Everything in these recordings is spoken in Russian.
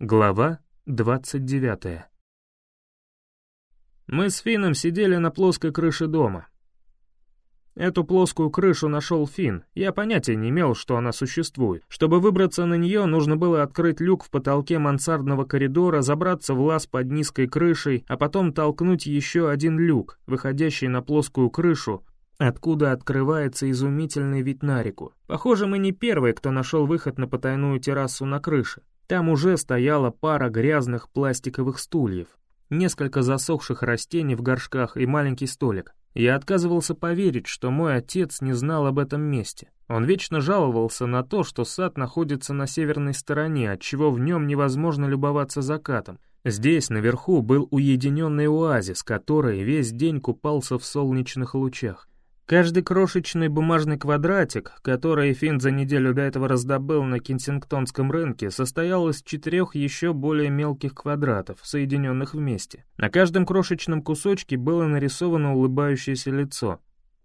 Глава 29 Мы с Фином сидели на плоской крыше дома. Эту плоскую крышу нашел Фин. Я понятия не имел, что она существует. Чтобы выбраться на нее, нужно было открыть люк в потолке мансардного коридора, забраться в лаз под низкой крышей, а потом толкнуть еще один люк, выходящий на плоскую крышу, откуда открывается изумительный вид на реку. Похоже, мы не первые, кто нашел выход на потайную террасу на крыше. Там уже стояла пара грязных пластиковых стульев, несколько засохших растений в горшках и маленький столик. Я отказывался поверить, что мой отец не знал об этом месте. Он вечно жаловался на то, что сад находится на северной стороне, отчего в нем невозможно любоваться закатом. Здесь, наверху, был уединенный оазис, который весь день купался в солнечных лучах. Каждый крошечный бумажный квадратик, который Финн за неделю до этого раздобыл на Кенсингтонском рынке, состоял из четырех еще более мелких квадратов, соединенных вместе. На каждом крошечном кусочке было нарисовано улыбающееся лицо.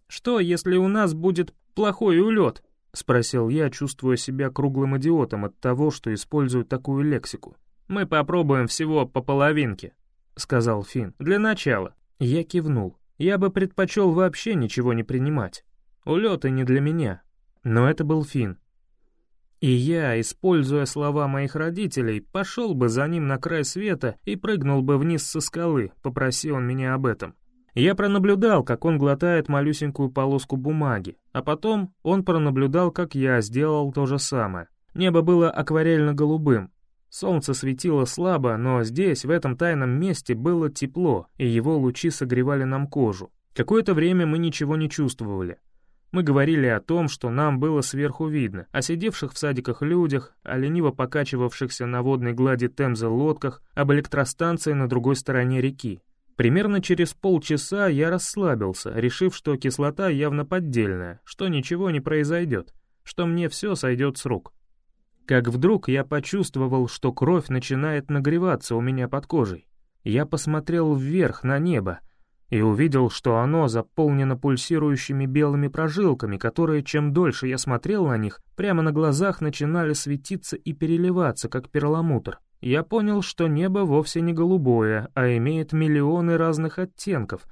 «Что, если у нас будет плохой улет?» — спросил я, чувствуя себя круглым идиотом от того, что использую такую лексику. «Мы попробуем всего по половинке», — сказал Финн. «Для начала». Я кивнул. Я бы предпочел вообще ничего не принимать. Улеты не для меня. Но это был Фин. И я, используя слова моих родителей, пошел бы за ним на край света и прыгнул бы вниз со скалы, попроси он меня об этом. Я пронаблюдал, как он глотает малюсенькую полоску бумаги, а потом он пронаблюдал, как я сделал то же самое. Небо было акварельно-голубым, Солнце светило слабо, но здесь, в этом тайном месте, было тепло, и его лучи согревали нам кожу. Какое-то время мы ничего не чувствовали. Мы говорили о том, что нам было сверху видно, о сидевших в садиках людях, о лениво покачивавшихся на водной глади Темзы лодках, об электростанции на другой стороне реки. Примерно через полчаса я расслабился, решив, что кислота явно поддельная, что ничего не произойдет, что мне все сойдет с рук как вдруг я почувствовал, что кровь начинает нагреваться у меня под кожей. Я посмотрел вверх на небо и увидел, что оно заполнено пульсирующими белыми прожилками, которые, чем дольше я смотрел на них, прямо на глазах начинали светиться и переливаться, как перламутр. Я понял, что небо вовсе не голубое, а имеет миллионы разных оттенков,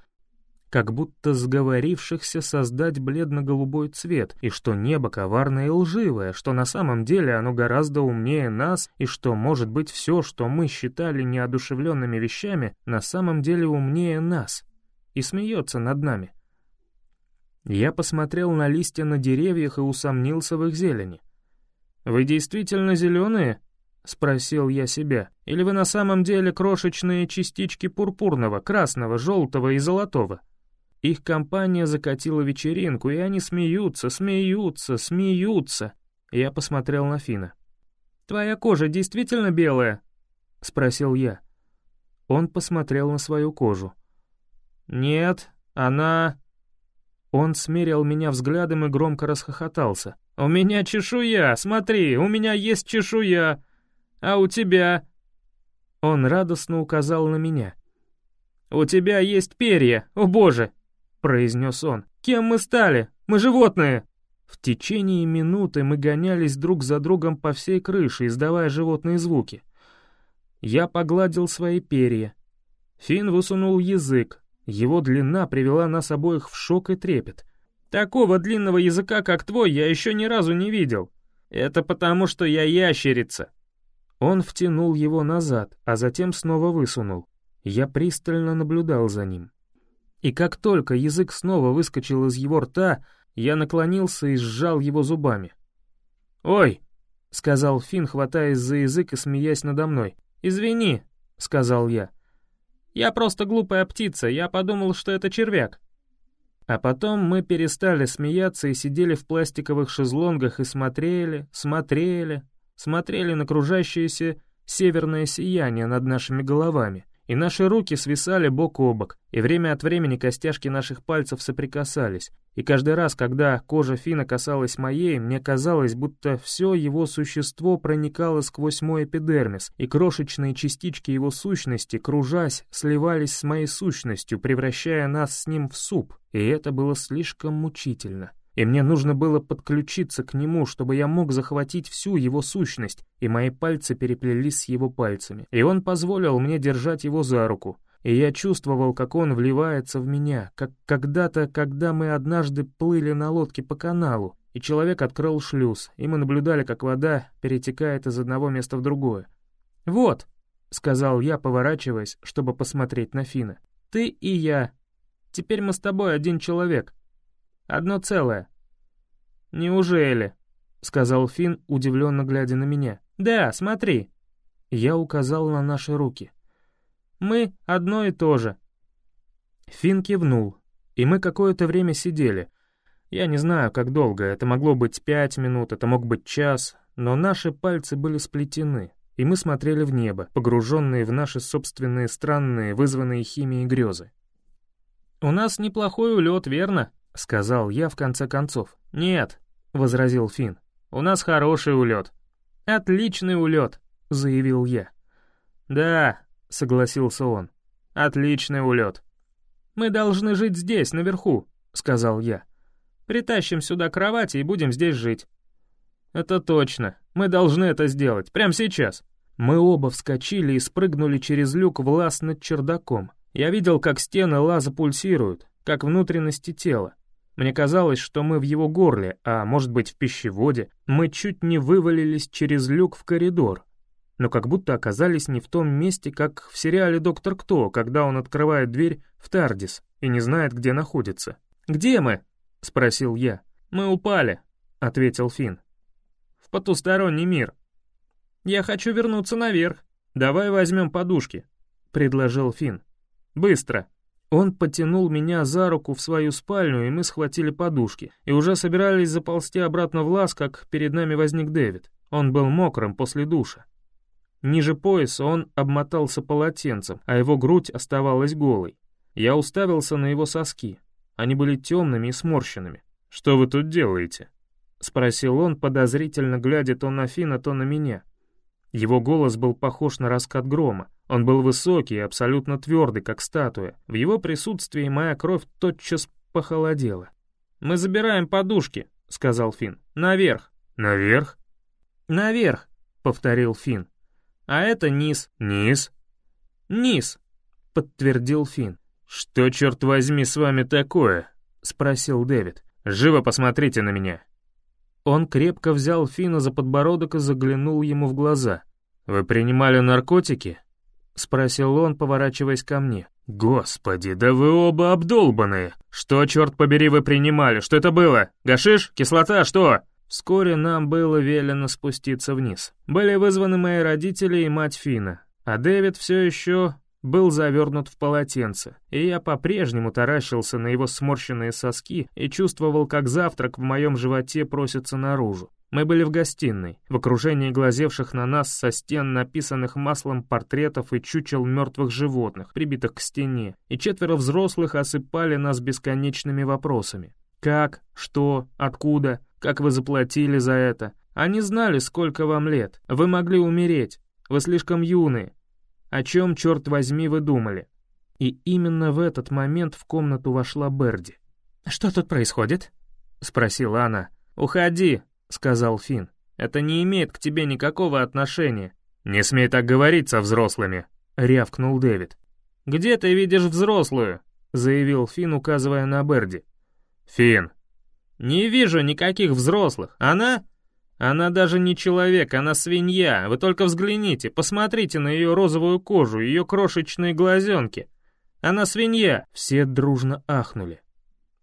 как будто сговорившихся создать бледно-голубой цвет, и что небо коварное и лживое, что на самом деле оно гораздо умнее нас, и что, может быть, все, что мы считали неодушевленными вещами, на самом деле умнее нас, и смеется над нами. Я посмотрел на листья на деревьях и усомнился в их зелени. «Вы действительно зеленые?» — спросил я себя. «Или вы на самом деле крошечные частички пурпурного, красного, желтого и золотого?» Их компания закатила вечеринку, и они смеются, смеются, смеются. Я посмотрел на Фина. «Твоя кожа действительно белая?» — спросил я. Он посмотрел на свою кожу. «Нет, она...» Он смерил меня взглядом и громко расхохотался. «У меня чешуя, смотри, у меня есть чешуя! А у тебя...» Он радостно указал на меня. «У тебя есть перья, о боже, — произнес он. «Кем мы стали? Мы животные!» В течение минуты мы гонялись друг за другом по всей крыше, издавая животные звуки. Я погладил свои перья. Финн высунул язык. Его длина привела нас обоих в шок и трепет. «Такого длинного языка, как твой, я еще ни разу не видел. Это потому, что я ящерица». Он втянул его назад, а затем снова высунул. Я пристально наблюдал за ним. И как только язык снова выскочил из его рта, я наклонился и сжал его зубами. «Ой!» — сказал Финн, хватаясь за язык и смеясь надо мной. «Извини», — сказал я. «Я просто глупая птица, я подумал, что это червяк». А потом мы перестали смеяться и сидели в пластиковых шезлонгах и смотрели, смотрели, смотрели на кружащееся северное сияние над нашими головами и наши руки свисали бок о бок, и время от времени костяшки наших пальцев соприкасались, и каждый раз, когда кожа Фина касалась моей, мне казалось, будто все его существо проникало сквозь мой эпидермис, и крошечные частички его сущности, кружась, сливались с моей сущностью, превращая нас с ним в суп, и это было слишком мучительно. И мне нужно было подключиться к нему, чтобы я мог захватить всю его сущность, и мои пальцы переплелись с его пальцами, и он позволил мне держать его за руку, и я чувствовал, как он вливается в меня, как когда-то, когда мы однажды плыли на лодке по каналу, и человек открыл шлюз, и мы наблюдали, как вода перетекает из одного места в другое. «Вот», — сказал я, поворачиваясь, чтобы посмотреть на Фина, — «ты и я. Теперь мы с тобой один человек. Одно целое». «Неужели?» — сказал Фин, удивленно глядя на меня. «Да, смотри». Я указал на наши руки. «Мы одно и то же». Фин кивнул, и мы какое-то время сидели — я не знаю, как долго, это могло быть пять минут, это мог быть час, но наши пальцы были сплетены, и мы смотрели в небо, погруженные в наши собственные странные, вызванные химией грезы. «У нас неплохой улет, верно?» — сказал я в конце концов. «Нет», — возразил Финн, — «у нас хороший улет». «Отличный улет», — заявил я. «Да», — согласился он, — «отличный улет». «Мы должны жить здесь, наверху», — сказал я. Притащим сюда кровати и будем здесь жить». «Это точно. Мы должны это сделать. Прямо сейчас». Мы оба вскочили и спрыгнули через люк в лаз над чердаком. Я видел, как стены лаза пульсируют, как внутренности тела. Мне казалось, что мы в его горле, а может быть в пищеводе. Мы чуть не вывалились через люк в коридор, но как будто оказались не в том месте, как в сериале «Доктор Кто», когда он открывает дверь в Тардис и не знает, где находится. «Где мы?» — спросил я. «Мы упали», — ответил Финн. «В потусторонний мир». «Я хочу вернуться наверх. Давай возьмем подушки», — предложил Финн. «Быстро». Он потянул меня за руку в свою спальню, и мы схватили подушки, и уже собирались заползти обратно в лаз, как перед нами возник Дэвид. Он был мокрым после душа. Ниже пояса он обмотался полотенцем, а его грудь оставалась голой. Я уставился на его соски. Они были темными и сморщенными. «Что вы тут делаете?» — спросил он, подозрительно глядя то на Фина, то на меня. Его голос был похож на раскат грома. Он был высокий и абсолютно твердый, как статуя. В его присутствии моя кровь тотчас похолодела. «Мы забираем подушки», — сказал Фин. «Наверх». «Наверх?» «Наверх», — повторил Фин. «А это низ». «Низ?» «Низ», — подтвердил Фин. «Что, черт возьми, с вами такое?» — спросил Дэвид. «Живо посмотрите на меня». Он крепко взял Фина за подбородок и заглянул ему в глаза. «Вы принимали наркотики?» — спросил он, поворачиваясь ко мне. «Господи, да вы оба обдолбанные! Что, черт побери, вы принимали? Что это было? Гашиш? Кислота? Что?» Вскоре нам было велено спуститься вниз. Были вызваны мои родители и мать Фина, а Дэвид все еще был завернут в полотенце, и я по-прежнему таращился на его сморщенные соски и чувствовал, как завтрак в моем животе просится наружу. Мы были в гостиной, в окружении глазевших на нас со стен написанных маслом портретов и чучел мертвых животных, прибитых к стене, и четверо взрослых осыпали нас бесконечными вопросами. Как? Что? Откуда? Как вы заплатили за это? Они знали, сколько вам лет. Вы могли умереть. Вы слишком юные. О чем, черт возьми, вы думали? И именно в этот момент в комнату вошла Берди. «Что тут происходит?» — спросила она. «Уходи», — сказал Финн. «Это не имеет к тебе никакого отношения». «Не смей так говорить со взрослыми», — рявкнул Дэвид. «Где ты видишь взрослую?» — заявил Финн, указывая на Берди. «Финн». «Не вижу никаких взрослых. Она...» Она даже не человек, она свинья. Вы только взгляните, посмотрите на ее розовую кожу, ее крошечные глазенки. Она свинья. Все дружно ахнули.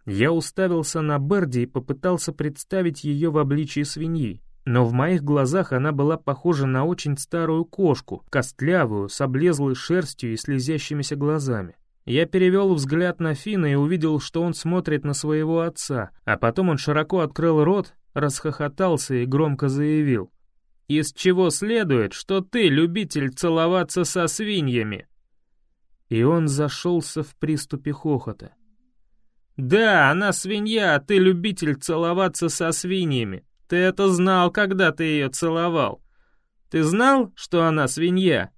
Я уставился на Берди и попытался представить ее в обличии свиньи. Но в моих глазах она была похожа на очень старую кошку, костлявую, с облезлой шерстью и слезящимися глазами. Я перевел взгляд на Фина и увидел, что он смотрит на своего отца, а потом он широко открыл рот расхохотался и громко заявил. «Из чего следует, что ты любитель целоваться со свиньями?» И он зашелся в приступе хохота. «Да, она свинья, а ты любитель целоваться со свиньями. Ты это знал, когда ты ее целовал. Ты знал, что она свинья?»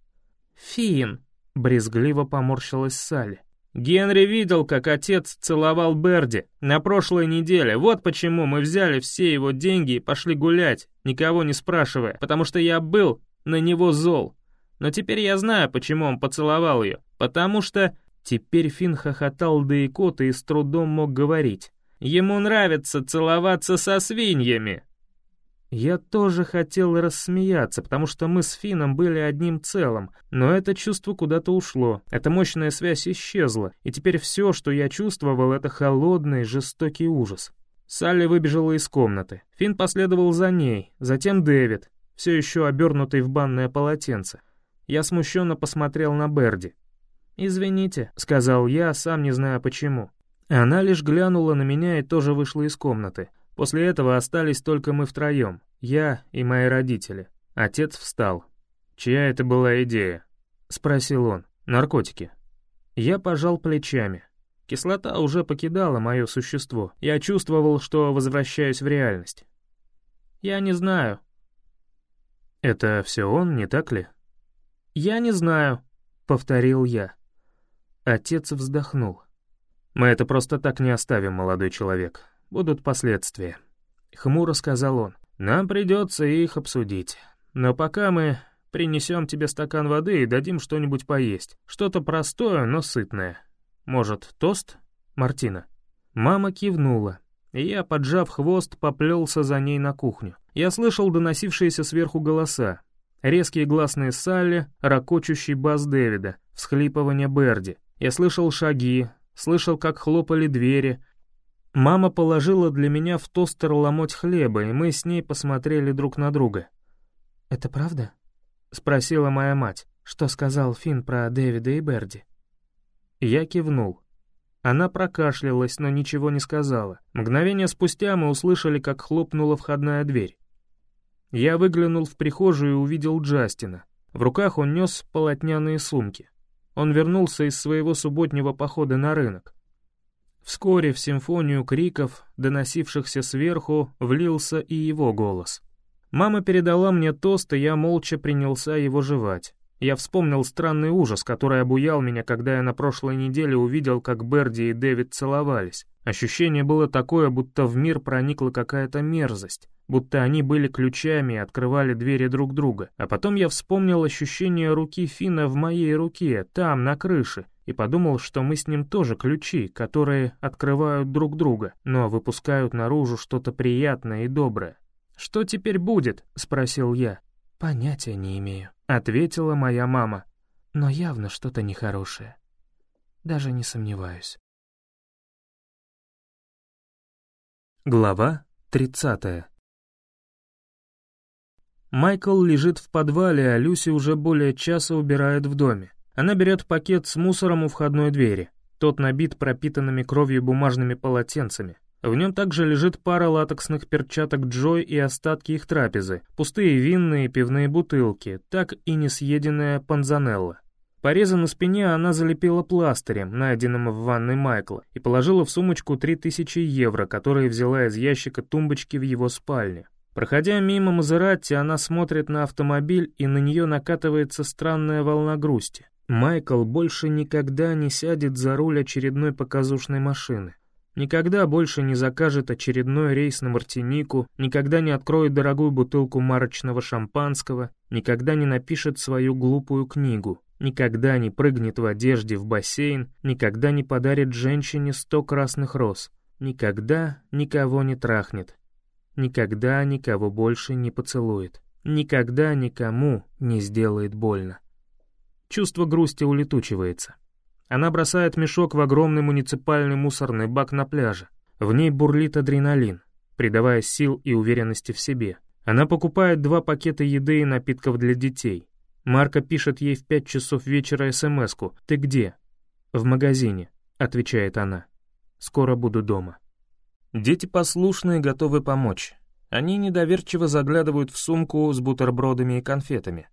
«Фин», — брезгливо поморщилась Салли. Генри видел, как отец целовал Берди на прошлой неделе. Вот почему мы взяли все его деньги и пошли гулять, никого не спрашивая, потому что я был на него зол. Но теперь я знаю, почему он поцеловал ее. Потому что... Теперь Финн хохотал до икоты и с трудом мог говорить. Ему нравится целоваться со свиньями. Я тоже хотел рассмеяться, потому что мы с Фином были одним целым, но это чувство куда-то ушло, эта мощная связь исчезла, и теперь все, что я чувствовал, это холодный, жестокий ужас. Салли выбежала из комнаты. Фин последовал за ней, затем Дэвид, все еще обернутый в банное полотенце. Я смущенно посмотрел на Берди. «Извините», — сказал я, сам не зная почему. Она лишь глянула на меня и тоже вышла из комнаты. После этого остались только мы втроем, я и мои родители. Отец встал. «Чья это была идея?» — спросил он. «Наркотики». Я пожал плечами. Кислота уже покидала мое существо. Я чувствовал, что возвращаюсь в реальность. «Я не знаю». «Это все он, не так ли?» «Я не знаю», — повторил я. Отец вздохнул. «Мы это просто так не оставим, молодой человек будут последствия», — хмуро сказал он. «Нам придется их обсудить. Но пока мы принесем тебе стакан воды и дадим что-нибудь поесть. Что-то простое, но сытное. Может, тост, Мартина?» Мама кивнула, и я, поджав хвост, поплелся за ней на кухню. Я слышал доносившиеся сверху голоса. Резкие гласные Салли, ракочущий бас Дэвида, всхлипывание Берди. Я слышал шаги, слышал, как хлопали двери, Мама положила для меня в тостер ломоть хлеба, и мы с ней посмотрели друг на друга. «Это правда?» — спросила моя мать. «Что сказал Финн про Дэвида и Берди?» Я кивнул. Она прокашлялась, но ничего не сказала. Мгновение спустя мы услышали, как хлопнула входная дверь. Я выглянул в прихожую и увидел Джастина. В руках он нес полотняные сумки. Он вернулся из своего субботнего похода на рынок. Вскоре в симфонию криков, доносившихся сверху, влился и его голос. Мама передала мне тост, и я молча принялся его жевать. Я вспомнил странный ужас, который обуял меня, когда я на прошлой неделе увидел, как Берди и Дэвид целовались. Ощущение было такое, будто в мир проникла какая-то мерзость, будто они были ключами и открывали двери друг друга. А потом я вспомнил ощущение руки Фина в моей руке, там, на крыше, и подумал, что мы с ним тоже ключи, которые открывают друг друга, но выпускают наружу что-то приятное и доброе. «Что теперь будет?» — спросил я. «Понятия не имею», — ответила моя мама. «Но явно что-то нехорошее. Даже не сомневаюсь». Глава 30 Майкл лежит в подвале, а Люси уже более часа убирает в доме. Она берет пакет с мусором у входной двери. Тот набит пропитанными кровью бумажными полотенцами. В нем также лежит пара латексных перчаток Джой и остатки их трапезы, пустые винные пивные бутылки, так и не съеденная панзанелла. Порезы на спине она залепила пластырем, найденным в ванной Майкла, и положила в сумочку 3000 евро, которые взяла из ящика тумбочки в его спальне. Проходя мимо Мазератти, она смотрит на автомобиль, и на нее накатывается странная волна грусти. Майкл больше никогда не сядет за руль очередной показушной машины. Никогда больше не закажет очередной рейс на Мартинику, никогда не откроет дорогую бутылку марочного шампанского, никогда не напишет свою глупую книгу, никогда не прыгнет в одежде в бассейн, никогда не подарит женщине сто красных роз, никогда никого не трахнет, никогда никого больше не поцелует, никогда никому не сделает больно. Чувство грусти улетучивается. Она бросает мешок в огромный муниципальный мусорный бак на пляже. В ней бурлит адреналин, придавая сил и уверенности в себе. Она покупает два пакета еды и напитков для детей. Марка пишет ей в пять часов вечера СМС-ку «Ты где?» «В магазине», — отвечает она. «Скоро буду дома». Дети послушные, готовы помочь. Они недоверчиво заглядывают в сумку с бутербродами и конфетами.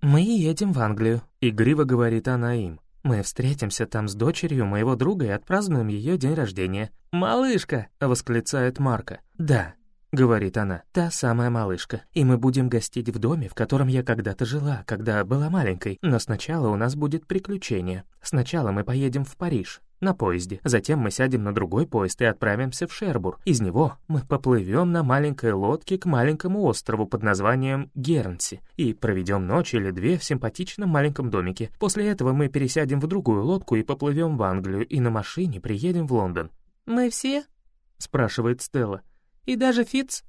«Мы едем в Англию», — игриво говорит она им. «Мы встретимся там с дочерью моего друга и отпразднуем ее день рождения». «Малышка!» — восклицает Марка. «Да». — говорит она, — «та самая малышка, и мы будем гостить в доме, в котором я когда-то жила, когда была маленькой, но сначала у нас будет приключение. Сначала мы поедем в Париж, на поезде. Затем мы сядем на другой поезд и отправимся в Шербур. Из него мы поплывем на маленькой лодке к маленькому острову под названием Гернси и проведем ночь или две в симпатичном маленьком домике. После этого мы пересядем в другую лодку и поплывем в Англию и на машине приедем в Лондон. «Мы все?» — спрашивает Стелла. «И даже Фиц?»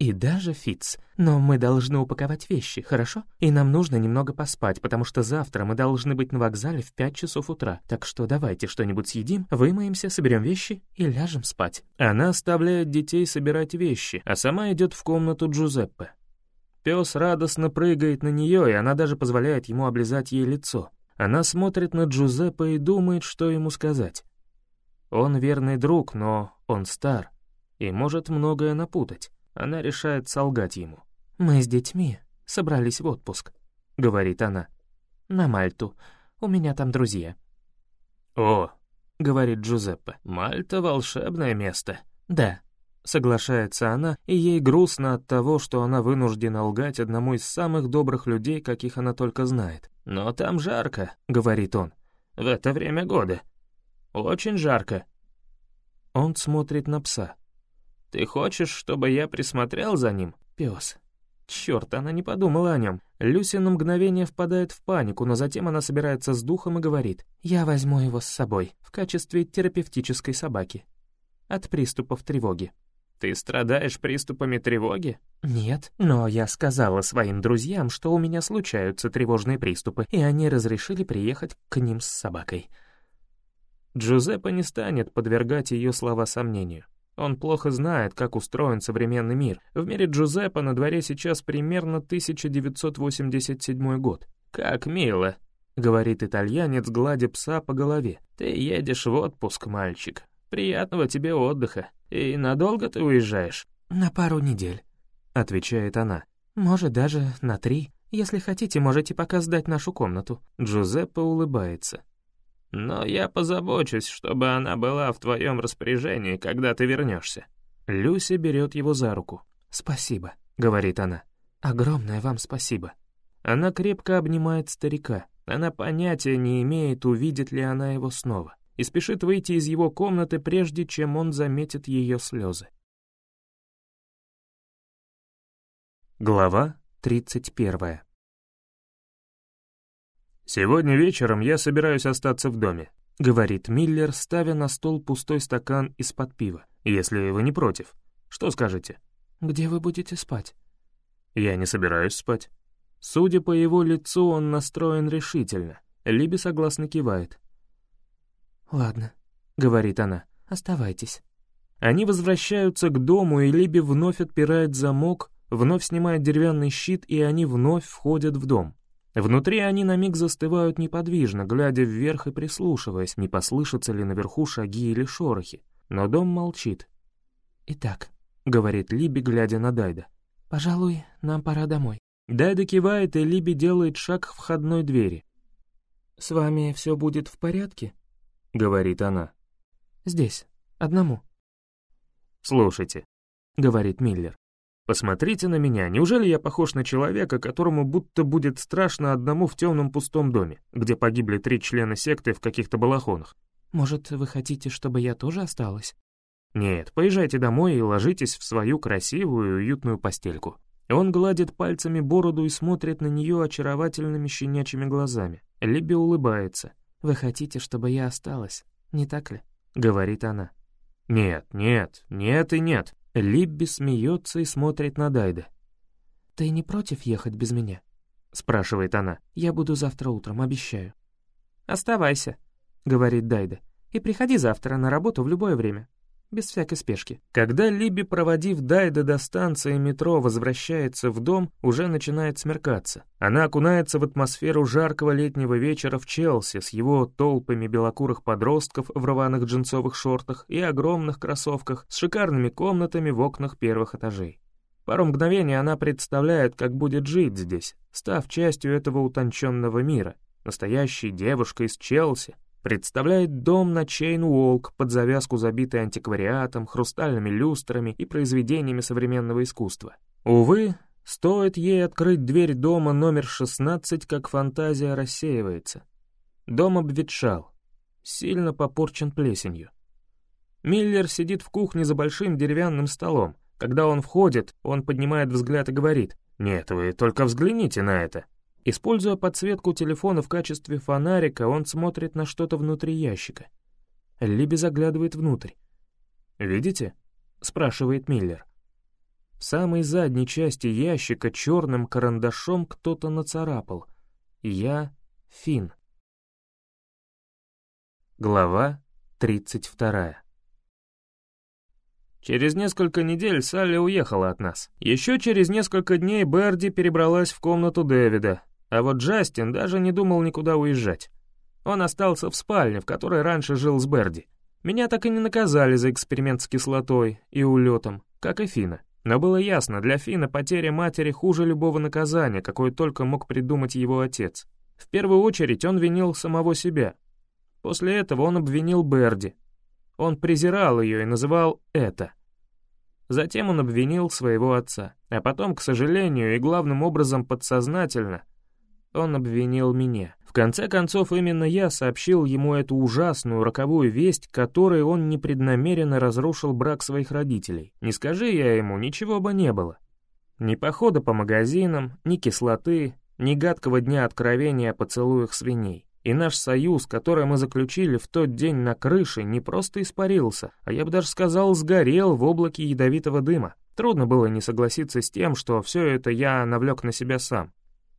И даже Фиц. Но мы должны упаковать вещи, хорошо? И нам нужно немного поспать, потому что завтра мы должны быть на вокзале в пять часов утра. Так что давайте что-нибудь съедим, вымоемся, соберем вещи и ляжем спать. Она оставляет детей собирать вещи, а сама идет в комнату Джузеппе. Пес радостно прыгает на нее, и она даже позволяет ему облизать ей лицо. Она смотрит на Джузеппе и думает, что ему сказать. Он верный друг, но он стар и может многое напутать. Она решает солгать ему. «Мы с детьми собрались в отпуск», — говорит она. «На Мальту. У меня там друзья». «О», — говорит Джузеппе, — «Мальта — волшебное место». «Да», — соглашается она, и ей грустно от того, что она вынуждена лгать одному из самых добрых людей, каких она только знает. «Но там жарко», — говорит он, — «в это время года. Очень жарко». Он смотрит на пса. «Ты хочешь, чтобы я присмотрел за ним?» Пес. Черт, она не подумала о нем. Люси на мгновение впадает в панику, но затем она собирается с духом и говорит, «Я возьму его с собой в качестве терапевтической собаки. От приступов тревоги». «Ты страдаешь приступами тревоги?» «Нет, но я сказала своим друзьям, что у меня случаются тревожные приступы, и они разрешили приехать к ним с собакой». Джузеппе не станет подвергать ее слова сомнению. Он плохо знает, как устроен современный мир. В мире Джузеппе на дворе сейчас примерно 1987 год. «Как мило», — говорит итальянец, гладя пса по голове. «Ты едешь в отпуск, мальчик. Приятного тебе отдыха. И надолго ты уезжаешь?» «На пару недель», — отвечает она. «Может, даже на три. Если хотите, можете пока сдать нашу комнату». Джузеппе улыбается. Но я позабочусь, чтобы она была в твоем распоряжении, когда ты вернешься. Люси берет его за руку. «Спасибо», — говорит она. «Огромное вам спасибо». Она крепко обнимает старика. Она понятия не имеет, увидит ли она его снова, и спешит выйти из его комнаты, прежде чем он заметит ее слезы. Глава тридцать первая. «Сегодня вечером я собираюсь остаться в доме», — говорит Миллер, ставя на стол пустой стакан из-под пива. «Если вы не против. Что скажете?» «Где вы будете спать?» «Я не собираюсь спать». Судя по его лицу, он настроен решительно. Либи согласно кивает. «Ладно», — говорит она, — «оставайтесь». Они возвращаются к дому, и Либи вновь отпирает замок, вновь снимает деревянный щит, и они вновь входят в дом. Внутри они на миг застывают неподвижно, глядя вверх и прислушиваясь, не послышатся ли наверху шаги или шорохи. Но дом молчит. «Итак», — говорит Либи, глядя на Дайда, — «пожалуй, нам пора домой». Дайда кивает, и Либи делает шаг к входной двери. «С вами все будет в порядке?» — говорит она. «Здесь, одному». «Слушайте», — говорит Миллер, Посмотрите на меня, неужели я похож на человека, которому будто будет страшно одному в темном пустом доме, где погибли три члена секты в каких-то балахонах? Может, вы хотите, чтобы я тоже осталась? Нет, поезжайте домой и ложитесь в свою красивую уютную постельку. Он гладит пальцами бороду и смотрит на нее очаровательными щенячьими глазами. Либи улыбается. «Вы хотите, чтобы я осталась, не так ли?» — говорит она. «Нет, нет, нет и нет», Либби смеется и смотрит на Дайда. «Ты не против ехать без меня?» — спрашивает она. «Я буду завтра утром, обещаю». «Оставайся», — говорит Дайда, «и приходи завтра на работу в любое время, без всякой спешки». Когда Либи, проводив Дайда до станции метро, возвращается в дом, уже начинает смеркаться. Она окунается в атмосферу жаркого летнего вечера в Челси с его толпами белокурых подростков в рваных джинсовых шортах и огромных кроссовках с шикарными комнатами в окнах первых этажей. Пару мгновений она представляет, как будет жить здесь, став частью этого утонченного мира, настоящей девушкой из Челси, представляет дом на Чейн-Уолк под завязку, забитый антиквариатом, хрустальными люстрами и произведениями современного искусства. Увы, стоит ей открыть дверь дома номер 16, как фантазия рассеивается. Дом обветшал, сильно попорчен плесенью. Миллер сидит в кухне за большим деревянным столом. Когда он входит, он поднимает взгляд и говорит, «Нет, вы только взгляните на это». Используя подсветку телефона в качестве фонарика, он смотрит на что-то внутри ящика. Либи заглядывает внутрь. «Видите?» — спрашивает Миллер. В самой задней части ящика черным карандашом кто-то нацарапал. «Я Фин. Глава тридцать вторая. Через несколько недель Салли уехала от нас. Еще через несколько дней Берди перебралась в комнату Дэвида, а вот Джастин даже не думал никуда уезжать. Он остался в спальне, в которой раньше жил с Берди. Меня так и не наказали за эксперимент с кислотой и улетом, как и Фина. Но было ясно, для Фина потеря матери хуже любого наказания, какое только мог придумать его отец. В первую очередь он винил самого себя. После этого он обвинил Берди, он презирал ее и называл «это». Затем он обвинил своего отца, а потом, к сожалению, и главным образом подсознательно, он обвинил меня. В конце концов, именно я сообщил ему эту ужасную роковую весть, которой он непреднамеренно разрушил брак своих родителей. Не скажи я ему, ничего бы не было. Ни похода по магазинам, ни кислоты, ни гадкого дня откровения о поцелуях свиней. И наш союз, который мы заключили в тот день на крыше, не просто испарился, а я бы даже сказал, сгорел в облаке ядовитого дыма. Трудно было не согласиться с тем, что все это я навлек на себя сам.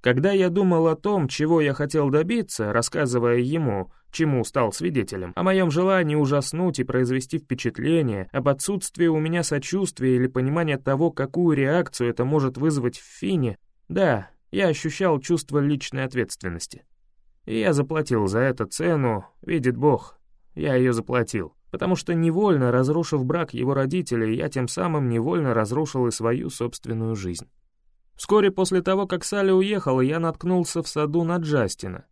Когда я думал о том, чего я хотел добиться, рассказывая ему, чему стал свидетелем, о моем желании ужаснуть и произвести впечатление, об отсутствии у меня сочувствия или понимания того, какую реакцию это может вызвать в Фине, да, я ощущал чувство личной ответственности. И я заплатил за это цену, видит Бог, я ее заплатил. Потому что невольно разрушив брак его родителей, я тем самым невольно разрушил и свою собственную жизнь. Вскоре после того, как Салли уехала, я наткнулся в саду на Джастина.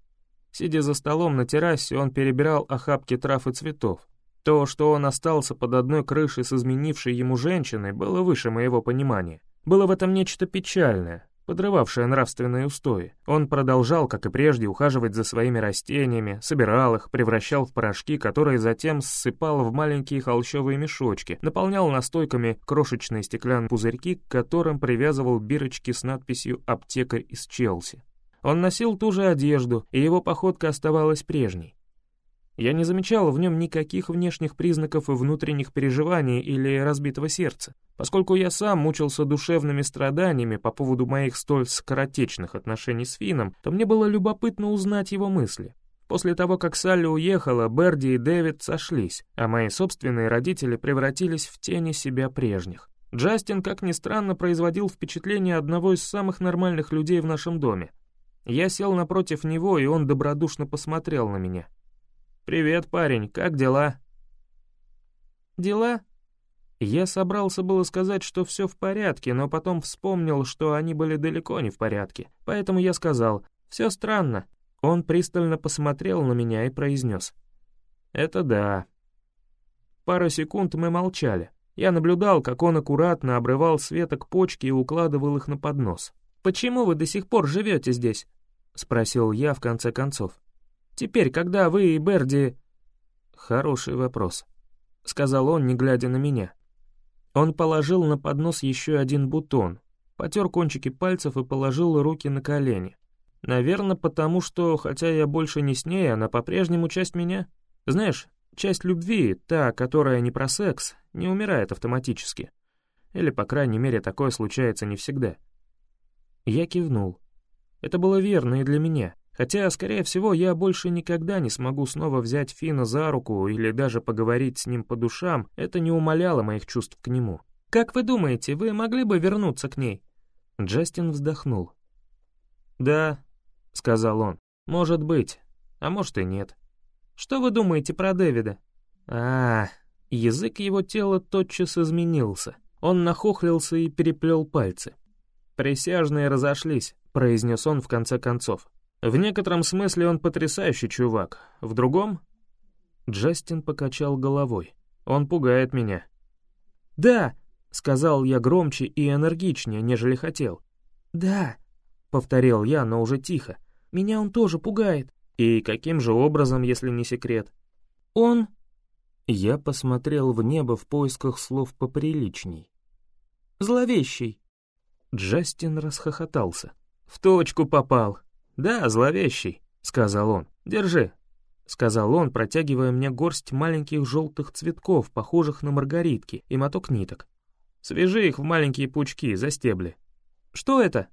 Сидя за столом на террасе, он перебирал охапки трав и цветов. То, что он остался под одной крышей с изменившей ему женщиной, было выше моего понимания. Было в этом нечто печальное, подрывавшая нравственные устои. Он продолжал, как и прежде, ухаживать за своими растениями, собирал их, превращал в порошки, которые затем ссыпал в маленькие холщовые мешочки, наполнял настойками крошечные стеклянные пузырьки, к которым привязывал бирочки с надписью «Аптекарь из Челси». Он носил ту же одежду, и его походка оставалась прежней. Я не замечал в нем никаких внешних признаков внутренних переживаний или разбитого сердца. Поскольку я сам мучился душевными страданиями по поводу моих столь скоротечных отношений с Фином, то мне было любопытно узнать его мысли. После того, как Салли уехала, Берди и Дэвид сошлись, а мои собственные родители превратились в тени себя прежних. Джастин, как ни странно, производил впечатление одного из самых нормальных людей в нашем доме. Я сел напротив него, и он добродушно посмотрел на меня. «Привет, парень, как дела?» «Дела?» Я собрался было сказать, что все в порядке, но потом вспомнил, что они были далеко не в порядке, поэтому я сказал «все странно». Он пристально посмотрел на меня и произнес «Это да». Пару секунд мы молчали. Я наблюдал, как он аккуратно обрывал светок почки и укладывал их на поднос. «Почему вы до сих пор живете здесь?» — спросил я в конце концов. Теперь, когда вы и Берди...» «Хороший вопрос», — сказал он, не глядя на меня. Он положил на поднос еще один бутон, потер кончики пальцев и положил руки на колени. Наверное, потому что, хотя я больше не с ней, она по-прежнему часть меня. Знаешь, часть любви, та, которая не про секс, не умирает автоматически. Или, по крайней мере, такое случается не всегда. Я кивнул. Это было верно и для меня. Хотя, скорее всего, я больше никогда не смогу снова взять Фина за руку или даже поговорить с ним по душам, это не умаляло моих чувств к нему. «Как вы думаете, вы могли бы вернуться к ней?» Джастин вздохнул. «Да», — сказал он, — «может быть, а может и нет». «Что вы думаете про Дэвида?» а, язык его тела тотчас изменился. Он нахохлился и переплел пальцы. «Присяжные разошлись», — произнес он в конце концов. В некотором смысле он потрясающий чувак, в другом Джастин покачал головой. «Он пугает меня». «Да!» — сказал я громче и энергичнее, нежели хотел. «Да!» — повторил я, но уже тихо. «Меня он тоже пугает». «И каким же образом, если не секрет?» «Он...» Я посмотрел в небо в поисках слов поприличней. «Зловещий!» Джастин расхохотался. «В точку попал!» «Да, зловещий», — сказал он. «Держи», — сказал он, протягивая мне горсть маленьких желтых цветков, похожих на маргаритки, и моток ниток. «Свяжи их в маленькие пучки, за стебли». «Что это?»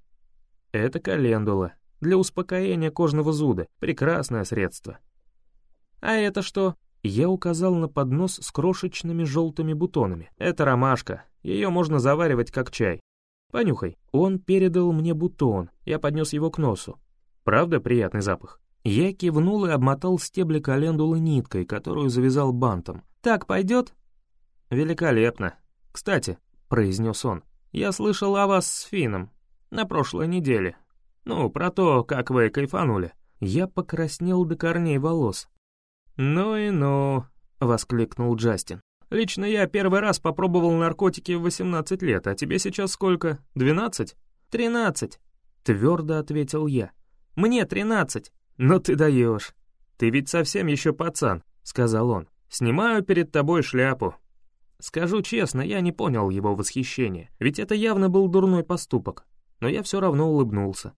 «Это календула. Для успокоения кожного зуда. Прекрасное средство». «А это что?» Я указал на поднос с крошечными желтыми бутонами. «Это ромашка. Ее можно заваривать как чай. Понюхай». Он передал мне бутон. Я поднес его к носу. Правда приятный запах? Я кивнул и обмотал стебли календулы ниткой, которую завязал бантом. «Так пойдет?» «Великолепно. Кстати», — произнес он, — «я слышал о вас с Фином на прошлой неделе. Ну, про то, как вы кайфанули». Я покраснел до корней волос. «Ну и ну», — воскликнул Джастин. «Лично я первый раз попробовал наркотики в 18 лет, а тебе сейчас сколько? 12?» «Тринадцать», — твердо ответил я. Мне тринадцать. Но ты даешь. Ты ведь совсем еще пацан, сказал он. Снимаю перед тобой шляпу. Скажу честно, я не понял его восхищения, ведь это явно был дурной поступок. Но я все равно улыбнулся.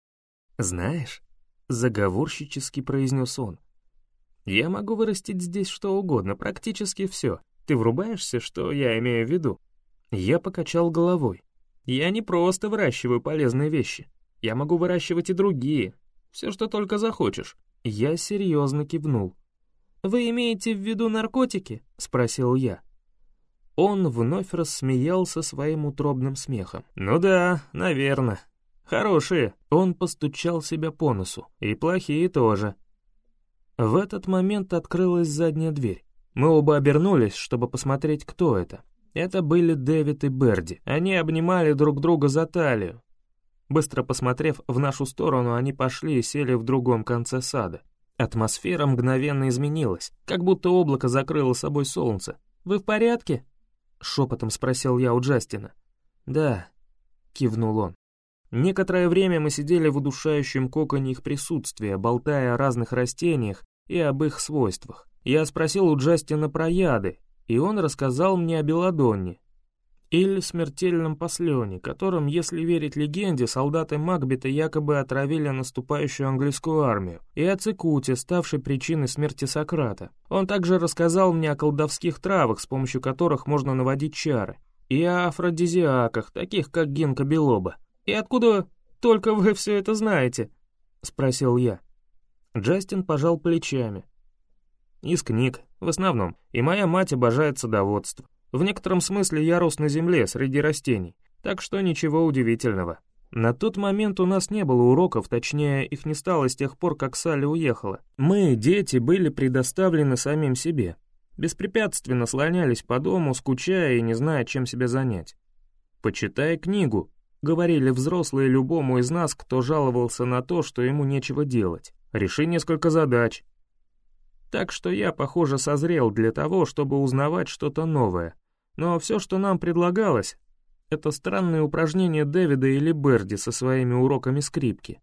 Знаешь, заговорщически произнес он. Я могу вырастить здесь что угодно, практически все. Ты врубаешься, что я имею в виду? Я покачал головой. Я не просто выращиваю полезные вещи. Я могу выращивать и другие, все, что только захочешь». Я серьезно кивнул. «Вы имеете в виду наркотики?» — спросил я. Он вновь рассмеялся своим утробным смехом. «Ну да, наверное. Хорошие». Он постучал себя по носу. «И плохие тоже». В этот момент открылась задняя дверь. Мы оба обернулись, чтобы посмотреть, кто это. Это были Дэвид и Берди. Они обнимали друг друга за талию, Быстро посмотрев в нашу сторону, они пошли и сели в другом конце сада. Атмосфера мгновенно изменилась, как будто облако закрыло собой солнце. «Вы в порядке?» — шепотом спросил я у Джастина. «Да», — кивнул он. Некоторое время мы сидели в удушающем коконе их присутствия, болтая о разных растениях и об их свойствах. Я спросил у Джастина про яды, и он рассказал мне о белладонне, или смертельном послене, которым, если верить легенде, солдаты Макбета якобы отравили наступающую английскую армию, и о цикуте, ставшей причиной смерти Сократа. Он также рассказал мне о колдовских травах, с помощью которых можно наводить чары, и о афродизиаках, таких как гинка белоба. «И откуда только вы все это знаете?» — спросил я. Джастин пожал плечами. «Из книг, в основном, и моя мать обожает садоводство. В некотором смысле я рос на земле, среди растений, так что ничего удивительного. На тот момент у нас не было уроков, точнее, их не стало с тех пор, как Салли уехала. Мы, дети, были предоставлены самим себе. Беспрепятственно слонялись по дому, скучая и не зная, чем себя занять. «Почитай книгу», — говорили взрослые любому из нас, кто жаловался на то, что ему нечего делать. «Реши несколько задач». Так что я, похоже, созрел для того, чтобы узнавать что-то новое, но все, что нам предлагалось, это странные упражнения Дэвида или Берди со своими уроками скрипки.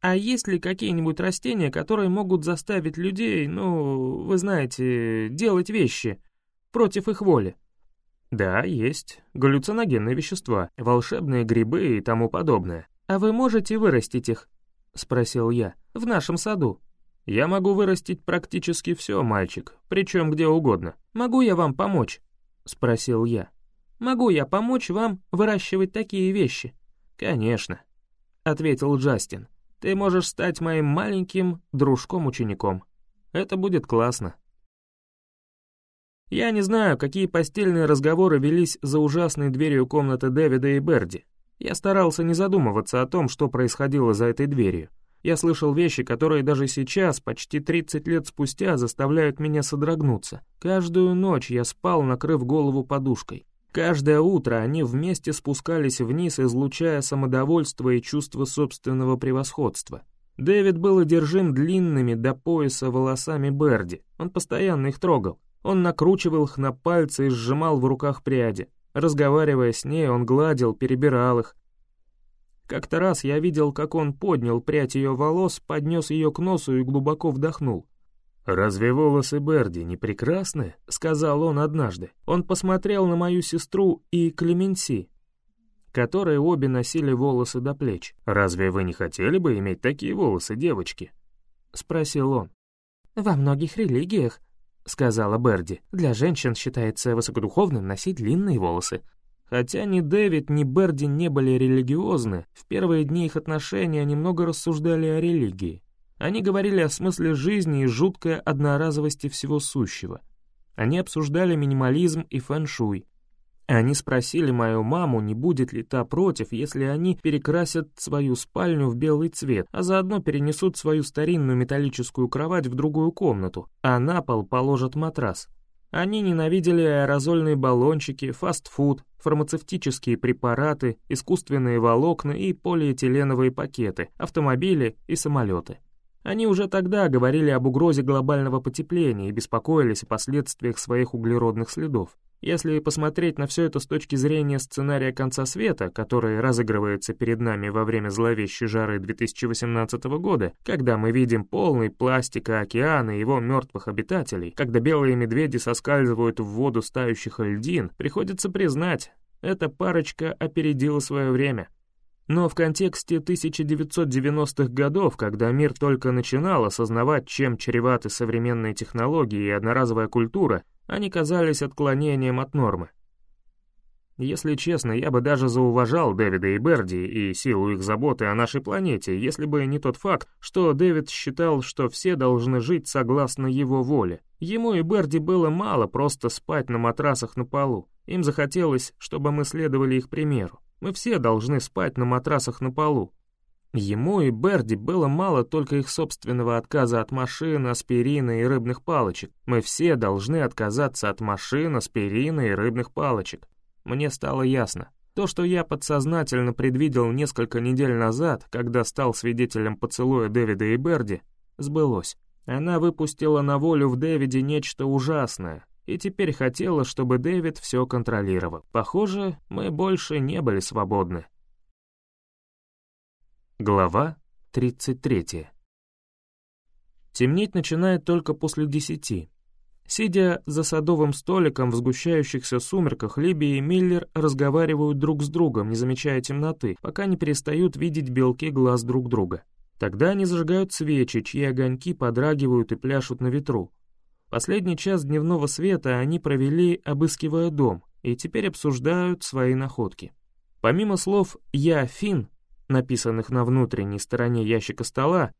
А есть ли какие-нибудь растения, которые могут заставить людей, ну, вы знаете, делать вещи против их воли? Да, есть. Галлюциногенные вещества, волшебные грибы и тому подобное. А вы можете вырастить их? Спросил я. В нашем саду. Я могу вырастить практически все, мальчик, причем где угодно. Могу я вам помочь? — спросил я. «Могу я помочь вам выращивать такие вещи?» «Конечно», — ответил Джастин. «Ты можешь стать моим маленьким дружком-учеником. Это будет классно». Я не знаю, какие постельные разговоры велись за ужасной дверью комнаты Дэвида и Берди. Я старался не задумываться о том, что происходило за этой дверью. Я слышал вещи, которые даже сейчас, почти 30 лет спустя, заставляют меня содрогнуться. Каждую ночь я спал, накрыв голову подушкой. Каждое утро они вместе спускались вниз, излучая самодовольство и чувство собственного превосходства. Дэвид был одержим длинными до пояса волосами Берди. Он постоянно их трогал. Он накручивал их на пальцы и сжимал в руках пряди. Разговаривая с ней, он гладил, перебирал их. Как-то раз я видел, как он поднял прядь ее волос, поднес ее к носу и глубоко вдохнул. «Разве волосы Берди не прекрасны?» — сказал он однажды. Он посмотрел на мою сестру и Клеменси, которые обе носили волосы до плеч. «Разве вы не хотели бы иметь такие волосы, девочки?» — спросил он. «Во многих религиях», — сказала Берди, «для женщин считается высокодуховным носить длинные волосы». Хотя ни Дэвид, ни Берди не были религиозны, в первые дни их отношений они много рассуждали о религии. Они говорили о смысле жизни и жуткой одноразовости всего сущего. Они обсуждали минимализм и фэн-шуй, они спросили мою маму, не будет ли та против, если они перекрасят свою спальню в белый цвет, а заодно перенесут свою старинную металлическую кровать в другую комнату, а на пол положат матрас. Они ненавидели аэрозольные баллончики, фастфуд, фармацевтические препараты, искусственные волокна и полиэтиленовые пакеты, автомобили и самолеты. Они уже тогда говорили об угрозе глобального потепления и беспокоились о последствиях своих углеродных следов. Если посмотреть на все это с точки зрения сценария конца света, который разыгрывается перед нами во время зловещей жары 2018 года, когда мы видим полный пластика океана и его мертвых обитателей, когда белые медведи соскальзывают в воду стающих льдин, приходится признать, эта парочка опередила свое время. Но в контексте 1990-х годов, когда мир только начинал осознавать, чем чреваты современные технологии и одноразовая культура, они казались отклонением от нормы. Если честно, я бы даже зауважал Дэвида и Берди и силу их заботы о нашей планете, если бы не тот факт, что Дэвид считал, что все должны жить согласно его воле. Ему и Берди было мало просто спать на матрасах на полу. Им захотелось, чтобы мы следовали их примеру. Мы все должны спать на матрасах на полу. Ему и Берди было мало только их собственного отказа от машин, аспирина и рыбных палочек. Мы все должны отказаться от машин, аспирина и рыбных палочек. Мне стало ясно. То, что я подсознательно предвидел несколько недель назад, когда стал свидетелем поцелуя Дэвида и Берди, сбылось. Она выпустила на волю в Дэвиде нечто ужасное, и теперь хотела, чтобы Дэвид все контролировал. Похоже, мы больше не были свободны. Глава 33. Темнеть начинает только после десяти. Сидя за садовым столиком в сгущающихся сумерках, Либи и Миллер разговаривают друг с другом, не замечая темноты, пока не перестают видеть белки глаз друг друга. Тогда они зажигают свечи, чьи огоньки подрагивают и пляшут на ветру. Последний час дневного света они провели, обыскивая дом, и теперь обсуждают свои находки. Помимо слов «я Фин», написанных на внутренней стороне ящика стола,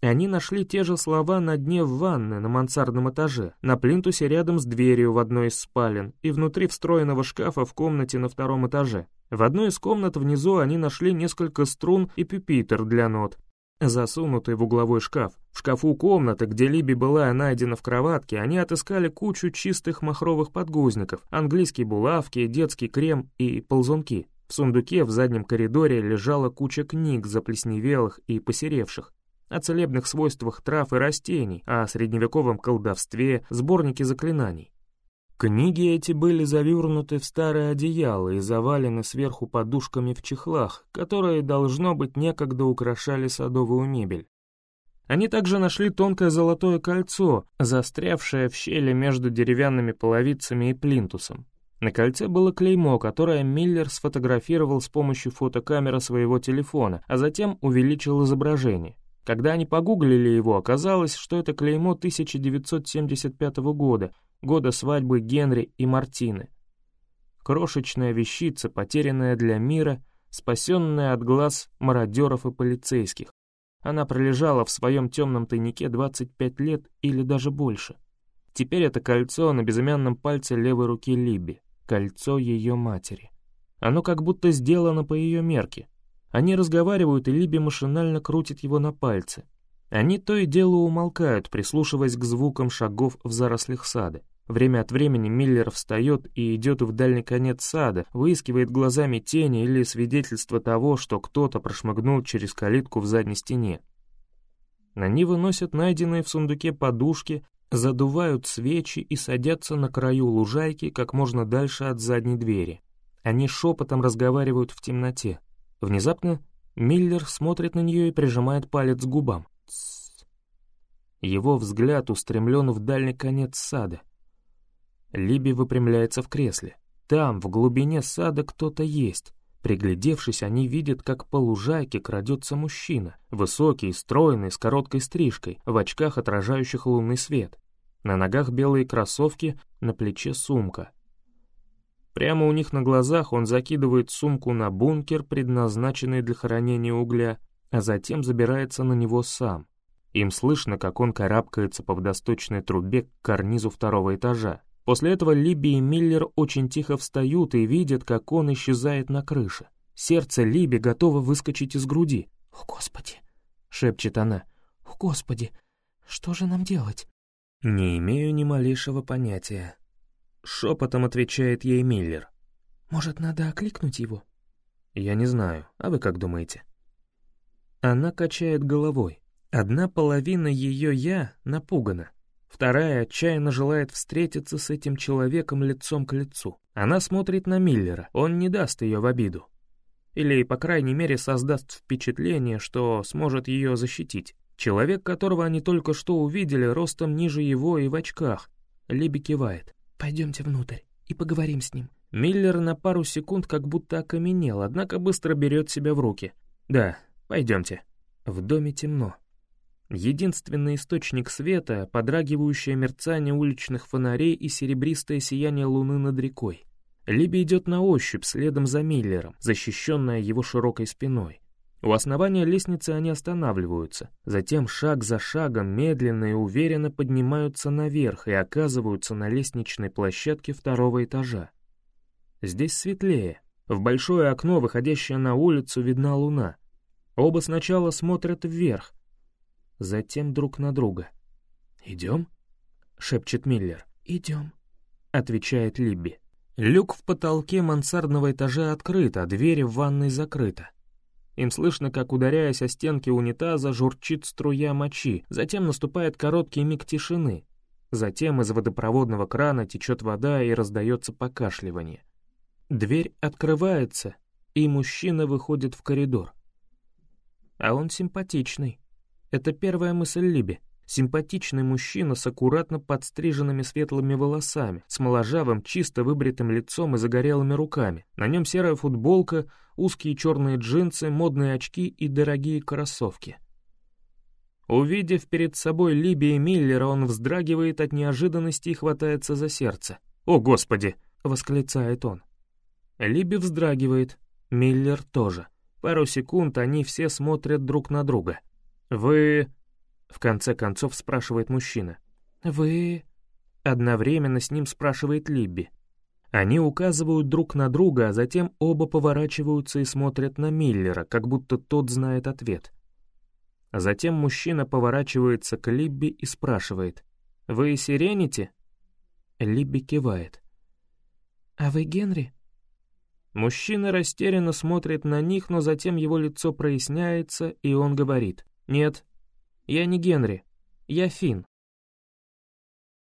они нашли те же слова на дне ванны на мансардном этаже, на плинтусе рядом с дверью в одной из спален и внутри встроенного шкафа в комнате на втором этаже. В одной из комнат внизу они нашли несколько струн и пюпитер для нот, засунутый в угловой шкаф. В шкафу комнаты, где Либи была найдена в кроватке, они отыскали кучу чистых махровых подгузников, английские булавки, детский крем и ползунки. В сундуке в заднем коридоре лежала куча книг, заплесневелых и посеревших, о целебных свойствах трав и растений, о средневековом колдовстве, сборники заклинаний. Книги эти были завернуты в старое одеяло и завалены сверху подушками в чехлах, которые, должно быть, некогда украшали садовую мебель. Они также нашли тонкое золотое кольцо, застрявшее в щели между деревянными половицами и плинтусом. На кольце было клеймо, которое Миллер сфотографировал с помощью фотокамеры своего телефона, а затем увеличил изображение. Когда они погуглили его, оказалось, что это клеймо 1975 года, года свадьбы Генри и Мартины. Крошечная вещица, потерянная для мира, спасенная от глаз мародеров и полицейских. Она пролежала в своем темном тайнике 25 лет или даже больше. Теперь это кольцо на безымянном пальце левой руки Либи кольцо ее матери. Оно как будто сделано по ее мерке. Они разговаривают, и Либи машинально крутит его на пальце. Они то и дело умолкают, прислушиваясь к звукам шагов в зарослях сада. Время от времени Миллер встает и идет в дальний конец сада, выискивает глазами тени или свидетельство того, что кто-то прошмыгнул через калитку в задней стене. Они выносят найденные в сундуке подушки, задувают свечи и садятся на краю лужайки как можно дальше от задней двери. Они шепотом разговаривают в темноте. Внезапно Миллер смотрит на нее и прижимает палец к губам. Его взгляд устремлен в дальний конец сада. Либи выпрямляется в кресле. Там, в глубине сада, кто-то есть. Приглядевшись, они видят, как по лужайке крадется мужчина, высокий, стройный, с короткой стрижкой, в очках, отражающих лунный свет. На ногах белые кроссовки, на плече сумка. Прямо у них на глазах он закидывает сумку на бункер, предназначенный для хранения угля, а затем забирается на него сам. Им слышно, как он карабкается по водосточной трубе к карнизу второго этажа. После этого Либи и Миллер очень тихо встают и видят, как он исчезает на крыше. Сердце Либи готово выскочить из груди. «О, Господи!» — шепчет она. «О, Господи! Что же нам делать?» «Не имею ни малейшего понятия», — шепотом отвечает ей Миллер. «Может, надо окликнуть его?» «Я не знаю. А вы как думаете?» Она качает головой. Одна половина ее «я» напугана, Вторая отчаянно желает встретиться с этим человеком лицом к лицу. Она смотрит на Миллера, он не даст ее в обиду. Или, по крайней мере, создаст впечатление, что сможет ее защитить. Человек, которого они только что увидели, ростом ниже его и в очках. Либи кивает. «Пойдемте внутрь и поговорим с ним». Миллер на пару секунд как будто окаменел, однако быстро берет себя в руки. «Да, пойдемте». В доме темно. Единственный источник света — подрагивающее мерцание уличных фонарей и серебристое сияние луны над рекой. Либи идет на ощупь следом за Миллером, защищенная его широкой спиной. У основания лестницы они останавливаются, затем шаг за шагом медленно и уверенно поднимаются наверх и оказываются на лестничной площадке второго этажа. Здесь светлее. В большое окно, выходящее на улицу, видна луна. Оба сначала смотрят вверх, затем друг на друга. «Идем?» — шепчет Миллер. «Идем», — отвечает Либби. Люк в потолке мансардного этажа открыт, а дверь в ванной закрыта. Им слышно, как, ударяясь о стенки унитаза, журчит струя мочи, затем наступает короткий миг тишины. Затем из водопроводного крана течет вода и раздается покашливание. Дверь открывается, и мужчина выходит в коридор. А он симпатичный. Это первая мысль Либи. Симпатичный мужчина с аккуратно подстриженными светлыми волосами, с моложавым, чисто выбритым лицом и загорелыми руками. На нем серая футболка, узкие черные джинсы, модные очки и дорогие кроссовки. Увидев перед собой Либи и Миллера, он вздрагивает от неожиданности и хватается за сердце. «О, Господи!» — восклицает он. Либи вздрагивает, Миллер тоже. Пару секунд они все смотрят друг на друга — «Вы...» — в конце концов спрашивает мужчина. «Вы...» — одновременно с ним спрашивает Либби. Они указывают друг на друга, а затем оба поворачиваются и смотрят на Миллера, как будто тот знает ответ. Затем мужчина поворачивается к Либби и спрашивает. «Вы сирените?» Либби кивает. «А вы Генри?» Мужчина растерянно смотрит на них, но затем его лицо проясняется, и он говорит. «Нет, я не Генри, я Финн».